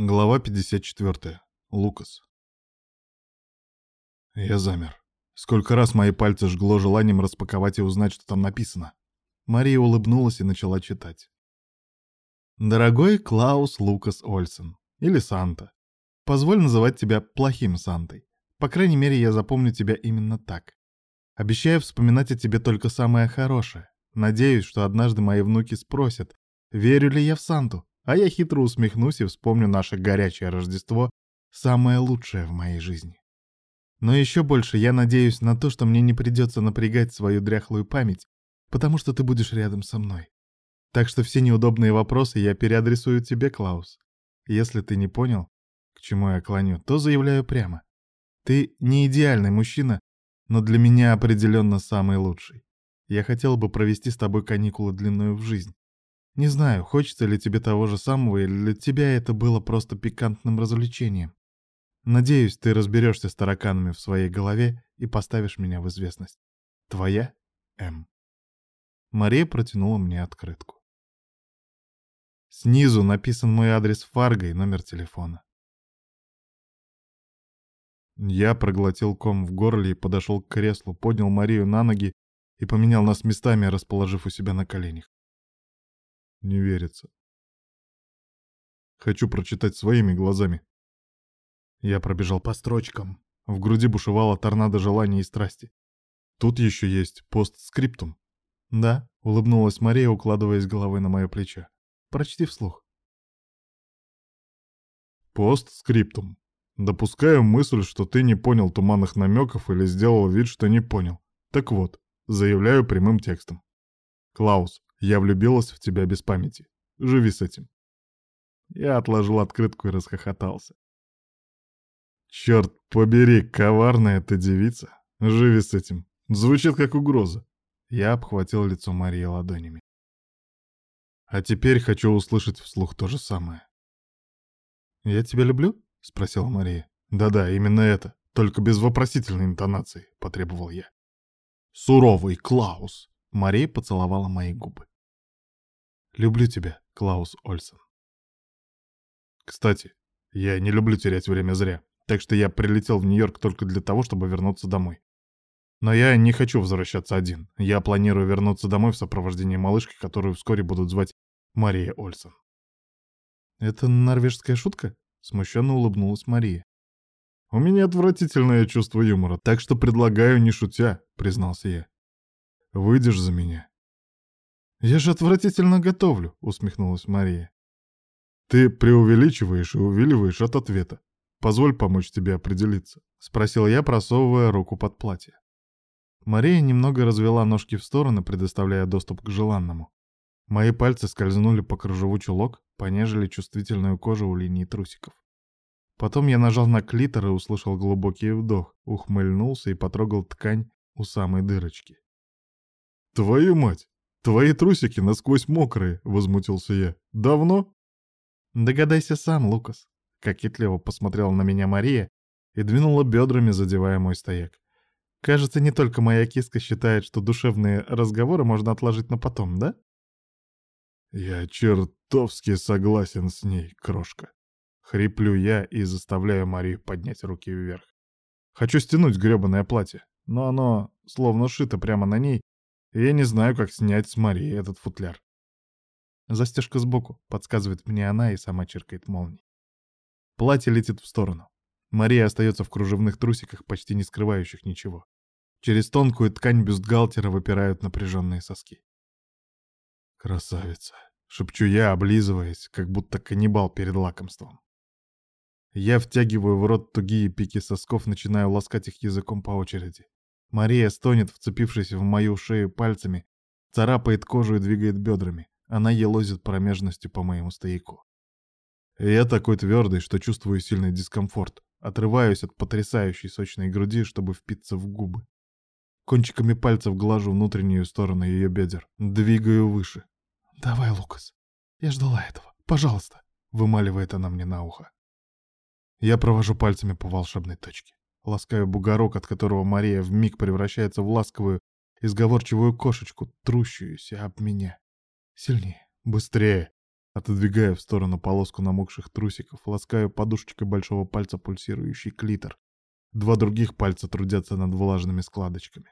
Глава 54. Лукас. Я замер. Сколько раз мои пальцы жгло желанием распаковать и узнать, что там написано. Мария улыбнулась и начала читать. «Дорогой Клаус Лукас Ольсен, или Санта, позволь называть тебя плохим Сантой. По крайней мере, я запомню тебя именно так. Обещаю вспоминать о тебе только самое хорошее. Надеюсь, что однажды мои внуки спросят, верю ли я в Санту, а я хитро усмехнусь и вспомню наше горячее Рождество, самое лучшее в моей жизни. Но еще больше я надеюсь на то, что мне не придется напрягать свою дряхлую память, потому что ты будешь рядом со мной. Так что все неудобные вопросы я переадресую тебе, Клаус. Если ты не понял, к чему я клоню, то заявляю прямо. Ты не идеальный мужчина, но для меня определенно самый лучший. Я хотел бы провести с тобой каникулы длинную в жизнь. Не знаю, хочется ли тебе того же самого, или для тебя это было просто пикантным развлечением. Надеюсь, ты разберешься с тараканами в своей голове и поставишь меня в известность. Твоя М. Мария протянула мне открытку. Снизу написан мой адрес Фарго и номер телефона. Я проглотил ком в горле и подошел к креслу, поднял Марию на ноги и поменял нас местами, расположив у себя на коленях. Не верится. Хочу прочитать своими глазами. Я пробежал по строчкам. В груди бушевала торнадо желаний и страсти. Тут еще есть постскриптум. Да, улыбнулась Мария, укладываясь головой на мое плечо. Прочти вслух. Постскриптум. Допускаю мысль, что ты не понял туманных намеков или сделал вид, что не понял. Так вот, заявляю прямым текстом. Клаус, я влюбилась в тебя без памяти. Живи с этим. Я отложил открытку и расхохотался. Черт побери, коварная эта девица. Живи с этим. Звучит как угроза. Я обхватил лицо Марии ладонями. А теперь хочу услышать вслух то же самое. «Я тебя люблю?» — спросила Мария. «Да-да, именно это, только без вопросительной интонации», — потребовал я. «Суровый Клаус!» — Мария поцеловала мои губы. Люблю тебя, Клаус Ольсен. Кстати, я не люблю терять время зря, так что я прилетел в Нью-Йорк только для того, чтобы вернуться домой. Но я не хочу возвращаться один. Я планирую вернуться домой в сопровождении малышки, которую вскоре будут звать Мария Ольсен. «Это норвежская шутка?» — смущенно улыбнулась Мария. «У меня отвратительное чувство юмора, так что предлагаю не шутя», — признался я. «Выйдешь за меня?» «Я же отвратительно готовлю», — усмехнулась Мария. «Ты преувеличиваешь и увиливаешь от ответа. Позволь помочь тебе определиться», — спросил я, просовывая руку под платье. Мария немного развела ножки в стороны, предоставляя доступ к желанному. Мои пальцы скользнули по кружеву чулок, понежили чувствительную кожу у линии трусиков. Потом я нажал на клитор и услышал глубокий вдох, ухмыльнулся и потрогал ткань у самой дырочки. «Твою мать! «Твои трусики насквозь мокрые», — возмутился я. «Давно?» «Догадайся сам, Лукас», — кокетливо посмотрела на меня Мария и двинула бедрами, задевая мой стояк. «Кажется, не только моя киска считает, что душевные разговоры можно отложить на потом, да?» «Я чертовски согласен с ней, крошка», — хриплю я и заставляю Марию поднять руки вверх. Хочу стянуть грёбаное платье, но оно словно шито прямо на ней, я не знаю, как снять с Марии этот футляр. Застежка сбоку, подсказывает мне она и сама чиркает молнией. Платье летит в сторону. Мария остается в кружевных трусиках, почти не скрывающих ничего. Через тонкую ткань бюстгальтера выпирают напряженные соски. «Красавица!» — шепчу я, облизываясь, как будто каннибал перед лакомством. Я втягиваю в рот тугие пики сосков, начинаю ласкать их языком по очереди. Мария стонет, вцепившись в мою шею пальцами, царапает кожу и двигает бедрами. Она елозит промежностью по моему стояку. Я такой твердый, что чувствую сильный дискомфорт. Отрываюсь от потрясающей сочной груди, чтобы впиться в губы. Кончиками пальцев глажу внутреннюю сторону ее бедер. Двигаю выше. «Давай, Лукас. Я ждала этого. Пожалуйста», — вымаливает она мне на ухо. Я провожу пальцами по волшебной точке. Ласкаю бугорок, от которого Мария вмиг превращается в ласковую, изговорчивую кошечку, трущуюся об меня. Сильнее, быстрее. Отодвигая в сторону полоску намокших трусиков, ласкаю подушечкой большого пальца пульсирующий клитор. Два других пальца трудятся над влажными складочками.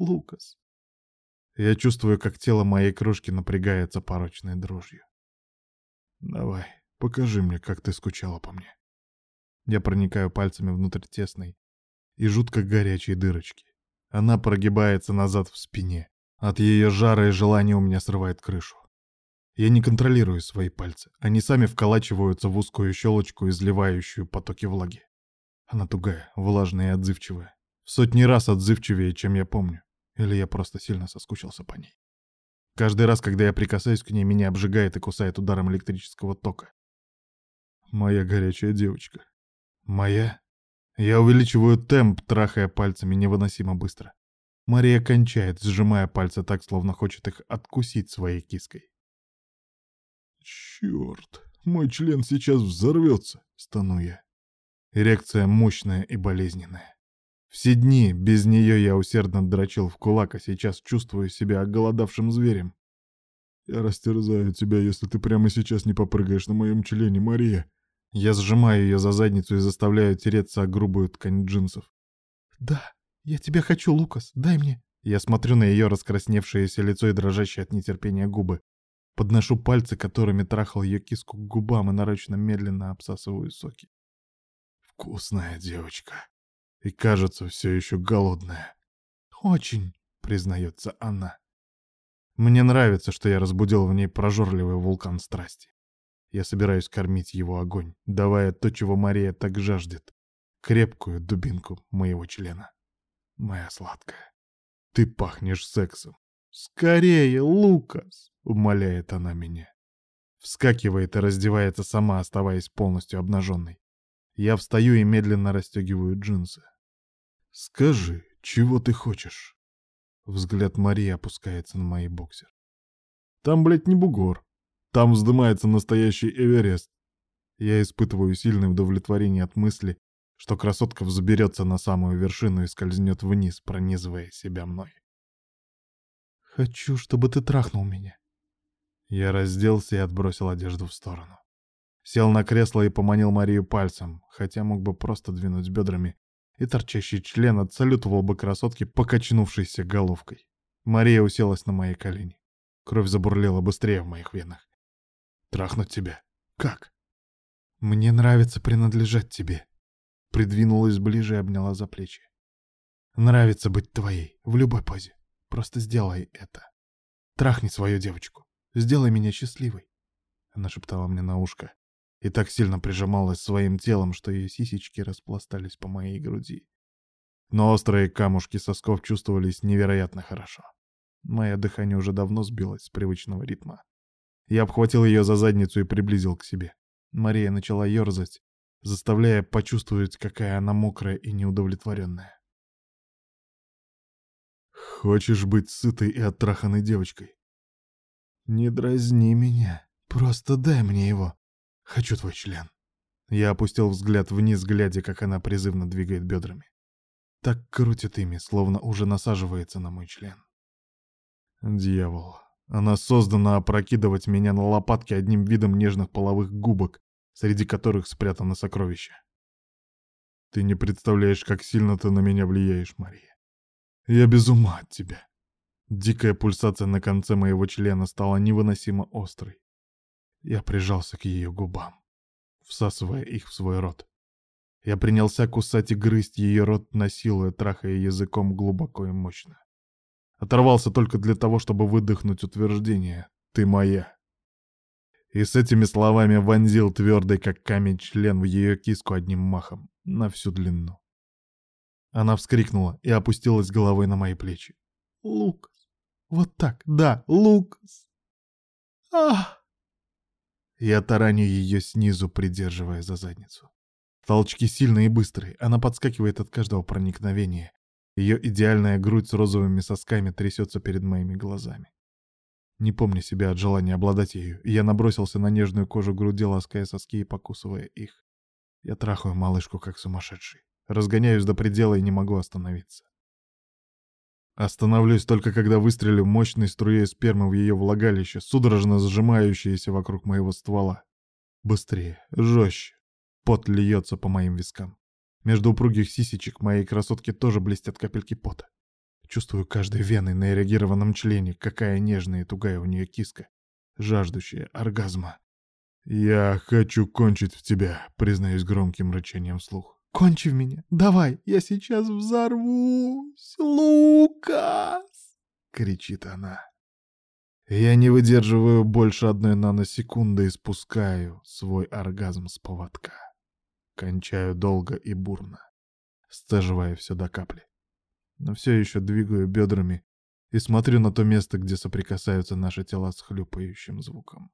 Лукас. Я чувствую, как тело моей крошки напрягается порочной дрожью. Давай, покажи мне, как ты скучала по мне. Я проникаю пальцами внутрь тесной и жутко горячей дырочки. Она прогибается назад в спине. От ее жара и желания у меня срывает крышу. Я не контролирую свои пальцы. Они сами вколачиваются в узкую щелочку, изливающую потоки влаги. Она тугая, влажная и отзывчивая. В сотни раз отзывчивее, чем я помню. Или я просто сильно соскучился по ней. Каждый раз, когда я прикасаюсь к ней, меня обжигает и кусает ударом электрического тока. Моя горячая девочка. Моя? Я увеличиваю темп, трахая пальцами невыносимо быстро. Мария кончает, сжимая пальцы так, словно хочет их откусить своей киской. «Черт, мой член сейчас взорвется!» — стану я. Эрекция мощная и болезненная. Все дни без нее я усердно дрочил в кулак, а сейчас чувствую себя оголодавшим зверем. Я растерзаю тебя, если ты прямо сейчас не попрыгаешь на моем члене, Мария. Я сжимаю ее за задницу и заставляю тереться о грубую ткань джинсов. Да, я тебя хочу, Лукас, дай мне. Я смотрю на ее раскрасневшееся лицо и дрожащие от нетерпения губы. Подношу пальцы, которыми трахал ее киску к губам и нарочно медленно обсасываю соки. Вкусная девочка и, кажется, все еще голодная. «Очень», — признается она. Мне нравится, что я разбудил в ней прожорливый вулкан страсти. Я собираюсь кормить его огонь, давая то, чего Мария так жаждет. Крепкую дубинку моего члена. Моя сладкая, ты пахнешь сексом. «Скорее, Лукас!» — умоляет она меня. Вскакивает и раздевается сама, оставаясь полностью обнаженной. Я встаю и медленно расстегиваю джинсы. «Скажи, чего ты хочешь?» Взгляд Марии опускается на мои боксер. «Там, блядь, не бугор. Там вздымается настоящий Эверест. Я испытываю сильное удовлетворение от мысли, что красотка взберется на самую вершину и скользнет вниз, пронизывая себя мной. «Хочу, чтобы ты трахнул меня». Я разделся и отбросил одежду в сторону. Сел на кресло и поманил Марию пальцем, хотя мог бы просто двинуть бедрами и торчащий член отсалютовал бы красотке, покачнувшейся головкой. Мария уселась на мои колени. Кровь забурлила быстрее в моих венах. «Трахнуть тебя? Как?» «Мне нравится принадлежать тебе», — придвинулась ближе и обняла за плечи. «Нравится быть твоей, в любой позе. Просто сделай это. Трахни свою девочку. Сделай меня счастливой», — она шептала мне на ушко и так сильно прижималась своим телом, что ее сисечки распластались по моей груди. Но острые камушки сосков чувствовались невероятно хорошо. Мое дыхание уже давно сбилось с привычного ритма. Я обхватил ее за задницу и приблизил к себе. Мария начала ерзать, заставляя почувствовать, какая она мокрая и неудовлетворенная. «Хочешь быть сытой и оттраханной девочкой?» «Не дразни меня, просто дай мне его», Хочу твой член. Я опустил взгляд вниз, глядя, как она призывно двигает бедрами. Так крутит ими, словно уже насаживается на мой член. Дьявол. Она создана опрокидывать меня на лопатки одним видом нежных половых губок, среди которых спрятано сокровище. Ты не представляешь, как сильно ты на меня влияешь, Мария. Я без ума от тебя. Дикая пульсация на конце моего члена стала невыносимо острой. Я прижался к ее губам, всасывая их в свой рот. Я принялся кусать и грызть ее рот, насилуя, трахая языком глубоко и мощно. Оторвался только для того, чтобы выдохнуть утверждение «Ты моя». И с этими словами вонзил твердый, как камень, член в ее киску одним махом, на всю длину. Она вскрикнула и опустилась головой на мои плечи. «Лукас! Вот так, да, Лукас!» «Ах!» Я тараню ее снизу, придерживая за задницу. Толчки сильные и быстрые, она подскакивает от каждого проникновения. Ее идеальная грудь с розовыми сосками трясется перед моими глазами. Не помню себя от желания обладать ею, я набросился на нежную кожу груди, лаская соски и покусывая их. Я трахаю малышку, как сумасшедший. Разгоняюсь до предела и не могу остановиться. Остановлюсь только когда выстрелю мощной струей спермы в ее влагалище, судорожно сжимающееся вокруг моего ствола. Быстрее, жестче. Пот льется по моим вискам. Между упругих сисечек моей красотки тоже блестят капельки пота. Чувствую каждой веной на эрегированном члене, какая нежная и тугая у нее киска, жаждущая оргазма. «Я хочу кончить в тебя», — признаюсь громким рычанием вслух. «Кончи в меня! Давай! Я сейчас взорвусь! Лукас!» — кричит она. Я не выдерживаю больше одной наносекунды и спускаю свой оргазм с поводка. Кончаю долго и бурно, стаживая все до капли. Но все еще двигаю бедрами и смотрю на то место, где соприкасаются наши тела с хлюпающим звуком.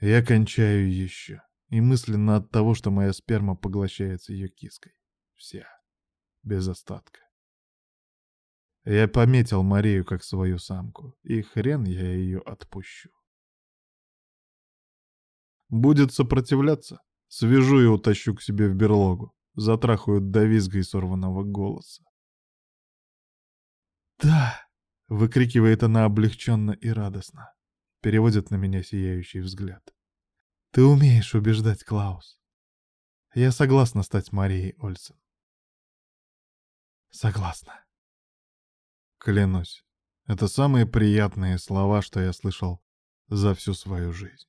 Я кончаю еще, и мысленно от того, что моя сперма поглощается ее киской. Вся. Без остатка. Я пометил Марию как свою самку, и хрен я ее отпущу. Будет сопротивляться, свяжу и утащу к себе в берлогу, затрахаю до визга и сорванного голоса. «Да!» — выкрикивает она облегченно и радостно. Переводит на меня сияющий взгляд. «Ты умеешь убеждать, Клаус. Я согласна стать Марией Ольсен». «Согласна». Клянусь, это самые приятные слова, что я слышал за всю свою жизнь.